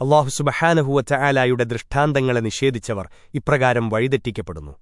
അള്ളാഹുസുബഹാനഹുവറ്റ ആലായുടെ ദൃഷ്ടാന്തങ്ങളെ നിഷേധിച്ചവർ ഇപ്രകാരം വഴിതെറ്റിക്കപ്പെടുന്നു.